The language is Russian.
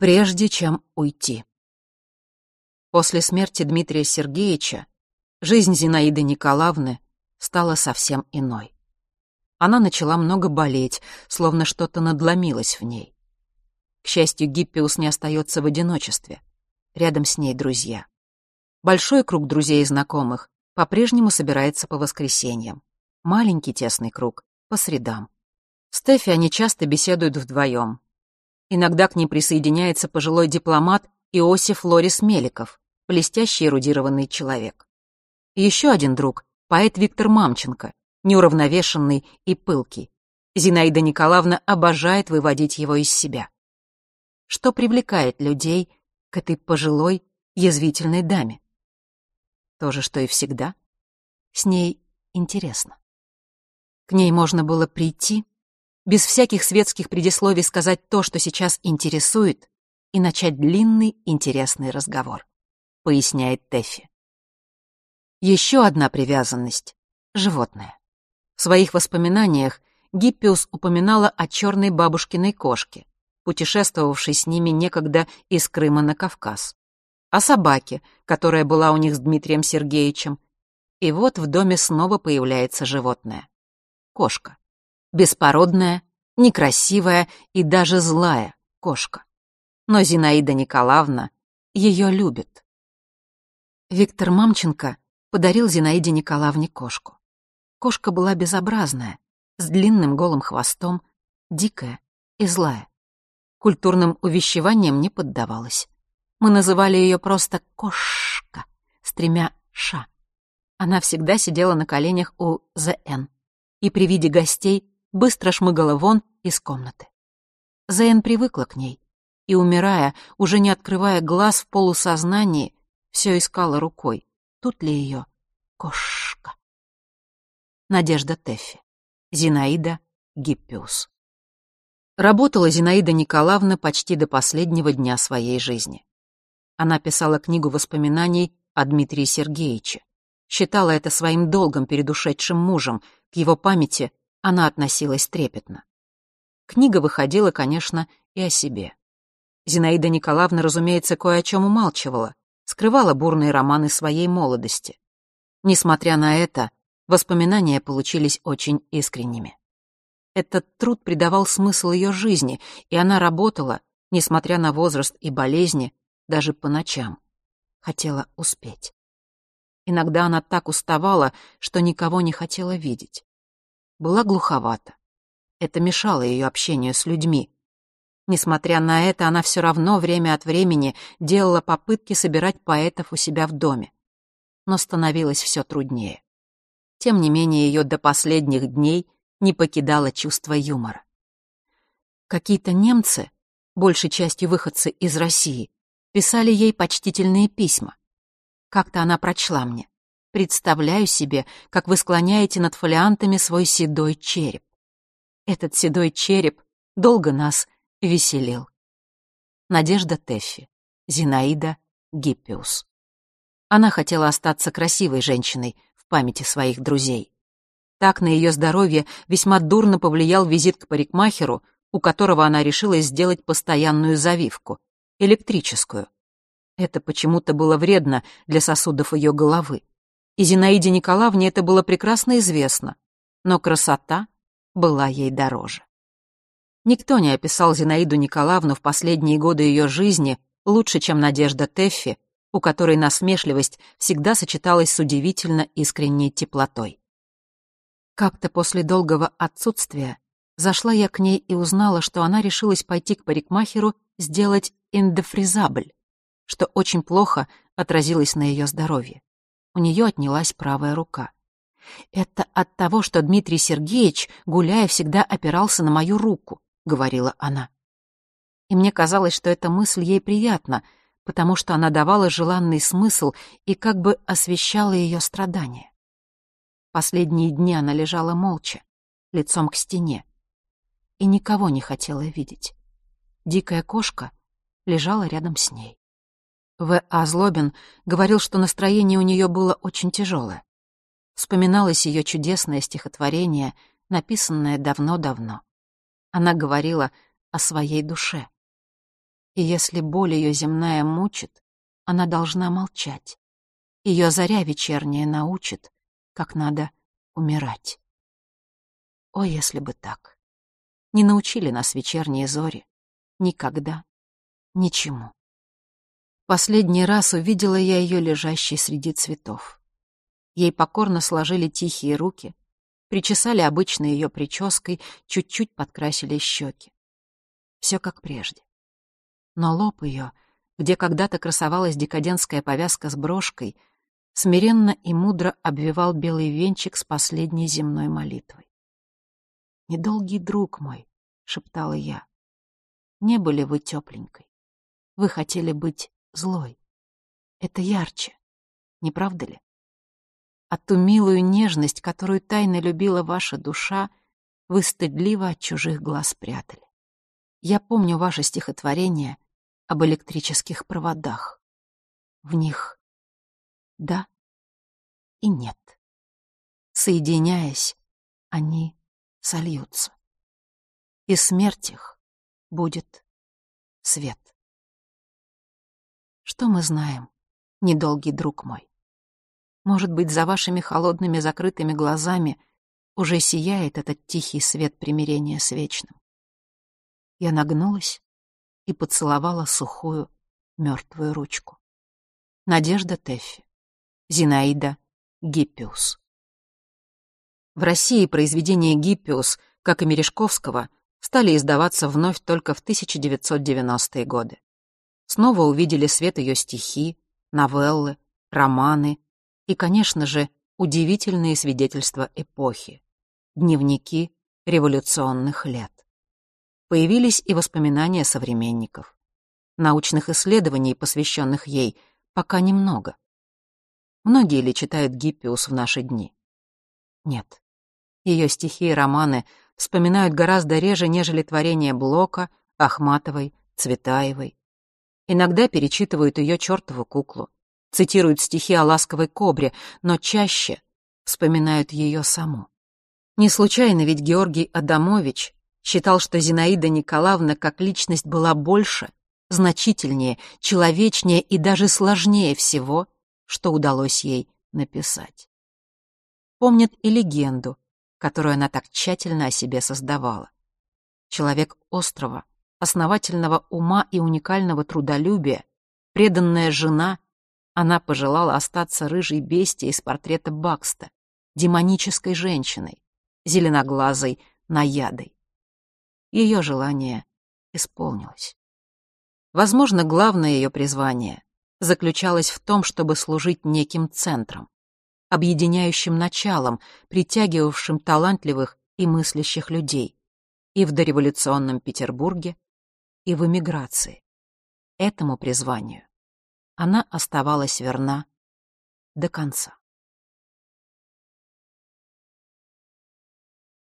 прежде чем уйти. После смерти Дмитрия Сергеевича жизнь Зинаиды Николаевны стала совсем иной. Она начала много болеть, словно что-то надломилось в ней. К счастью, Гиппиус не остается в одиночестве. Рядом с ней друзья. Большой круг друзей и знакомых по-прежнему собирается по воскресеньям. Маленький тесный круг — по средам. Стефи они часто беседуют вдвоем. Иногда к ней присоединяется пожилой дипломат Иосиф Лорис Меликов, блестящий эрудированный человек. Еще один друг — поэт Виктор Мамченко, неуравновешенный и пылкий. Зинаида Николаевна обожает выводить его из себя. Что привлекает людей к этой пожилой, язвительной даме? То же, что и всегда. С ней интересно. К ней можно было прийти, без всяких светских предисловий сказать то, что сейчас интересует, и начать длинный, интересный разговор, поясняет Тэффи. Еще одна привязанность — животное. В своих воспоминаниях Гиппиус упоминала о черной бабушкиной кошке, путешествовавшей с ними некогда из Крыма на Кавказ, о собаке, которая была у них с Дмитрием Сергеевичем, и вот в доме снова появляется животное — кошка беспородная, некрасивая и даже злая кошка. Но Зинаида Николаевна ее любит. Виктор Мамченко подарил Зинаиде Николаевне кошку. Кошка была безобразная, с длинным голым хвостом, дикая и злая. Культурным увещеванием не поддавалась. Мы называли ее просто «кошка» с тремя «ша». Она всегда сидела на коленях у ЗН и при виде гостей быстро шмыгала вон из комнаты. Зейн привыкла к ней и, умирая, уже не открывая глаз в полусознании, все искала рукой. Тут ли ее кошка? Надежда Теффи. Зинаида Гиппиус. Работала Зинаида Николаевна почти до последнего дня своей жизни. Она писала книгу воспоминаний о Дмитрии Сергеевиче. Считала это своим долгом перед ушедшим мужем, к его памяти она относилась трепетно. Книга выходила, конечно, и о себе. Зинаида Николаевна, разумеется, кое о чем умалчивала, скрывала бурные романы своей молодости. Несмотря на это, воспоминания получились очень искренними. Этот труд придавал смысл ее жизни, и она работала, несмотря на возраст и болезни, даже по ночам. Хотела успеть. Иногда она так уставала, что никого не хотела видеть была глуховата. Это мешало ее общению с людьми. Несмотря на это, она все равно время от времени делала попытки собирать поэтов у себя в доме. Но становилось все труднее. Тем не менее, ее до последних дней не покидало чувство юмора. Какие-то немцы, большей частью выходцы из России, писали ей почтительные письма. Как-то она прочла мне. Представляю себе, как вы склоняете над фолиантами свой седой череп. Этот седой череп долго нас веселил. Надежда Теффи, Зинаида Гиппиус. Она хотела остаться красивой женщиной в памяти своих друзей. Так на ее здоровье весьма дурно повлиял визит к парикмахеру, у которого она решила сделать постоянную завивку, электрическую. Это почему-то было вредно для сосудов ее головы и Зинаиде Николаевне это было прекрасно известно, но красота была ей дороже. Никто не описал Зинаиду Николаевну в последние годы ее жизни лучше, чем Надежда Теффи, у которой насмешливость всегда сочеталась с удивительно искренней теплотой. Как-то после долгого отсутствия зашла я к ней и узнала, что она решилась пойти к парикмахеру сделать индефризабль, что очень плохо отразилось на ее здоровье у нее отнялась правая рука. «Это от того, что Дмитрий Сергеевич, гуляя, всегда опирался на мою руку», — говорила она. И мне казалось, что эта мысль ей приятна, потому что она давала желанный смысл и как бы освещала ее страдания. Последние дни она лежала молча, лицом к стене, и никого не хотела видеть. Дикая кошка лежала рядом с ней. В. А. Злобин говорил, что настроение у нее было очень тяжелое. Вспоминалось ее чудесное стихотворение, написанное давно-давно. Она говорила о своей душе. И если боль ее земная мучит, она должна молчать. Ее заря вечерняя научит, как надо умирать. О, если бы так! Не научили нас вечерние зори. Никогда. Ничему. Последний раз увидела я ее лежащей среди цветов. Ей покорно сложили тихие руки, причесали обычной ее прической, чуть-чуть подкрасили щеки. Все как прежде. Но лоб ее, где когда-то красовалась декадентская повязка с брошкой, смиренно и мудро обвивал белый венчик с последней земной молитвой. «Недолгий друг мой», — шептала я, — «не были вы тепленькой. Вы хотели быть злой. Это ярче, не правда ли? А ту милую нежность, которую тайно любила ваша душа, вы стыдливо от чужих глаз прятали. Я помню ваше стихотворение об электрических проводах. В них да и нет. Соединяясь, они сольются. И смерть их будет свет. Что мы знаем, недолгий друг мой? Может быть, за вашими холодными закрытыми глазами уже сияет этот тихий свет примирения с вечным. Я нагнулась и поцеловала сухую, мертвую ручку. Надежда Теффи. Зинаида Гиппиус. В России произведения Гиппиус, как и Мережковского, стали издаваться вновь только в 1990-е годы. Снова увидели свет ее стихи, новеллы, романы и, конечно же, удивительные свидетельства эпохи, дневники революционных лет. Появились и воспоминания современников. Научных исследований, посвященных ей, пока немного. Многие ли читают Гиппиус в наши дни? Нет. Ее стихи и романы вспоминают гораздо реже, нежели творения Блока, Ахматовой, Цветаевой. Иногда перечитывают ее чертову куклу, цитируют стихи о ласковой кобре, но чаще вспоминают ее саму. Не случайно ведь Георгий Адамович считал, что Зинаида Николаевна как личность была больше, значительнее, человечнее и даже сложнее всего — что удалось ей написать. Помнит и легенду, которую она так тщательно о себе создавала. Человек острого, основательного ума и уникального трудолюбия, преданная жена, она пожелала остаться рыжей бестией из портрета Бакста, демонической женщиной, зеленоглазой наядой. Ее желание исполнилось. Возможно, главное ее призвание заключалась в том, чтобы служить неким центром, объединяющим началом, притягивавшим талантливых и мыслящих людей и в дореволюционном Петербурге, и в эмиграции. Этому призванию она оставалась верна до конца.